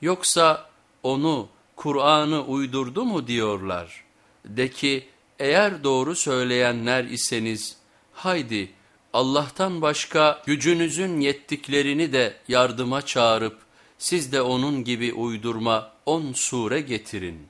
Yoksa onu Kur'an'ı uydurdu mu diyorlar. De ki eğer doğru söyleyenler iseniz haydi Allah'tan başka gücünüzün yettiklerini de yardıma çağırıp siz de onun gibi uydurma on sure getirin.''